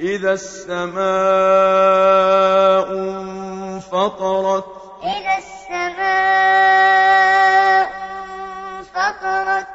إِذَا السَّمَاءُ انفَطَرَتْ. إِذَا السَّمَاءُ انفَطَرَتْ.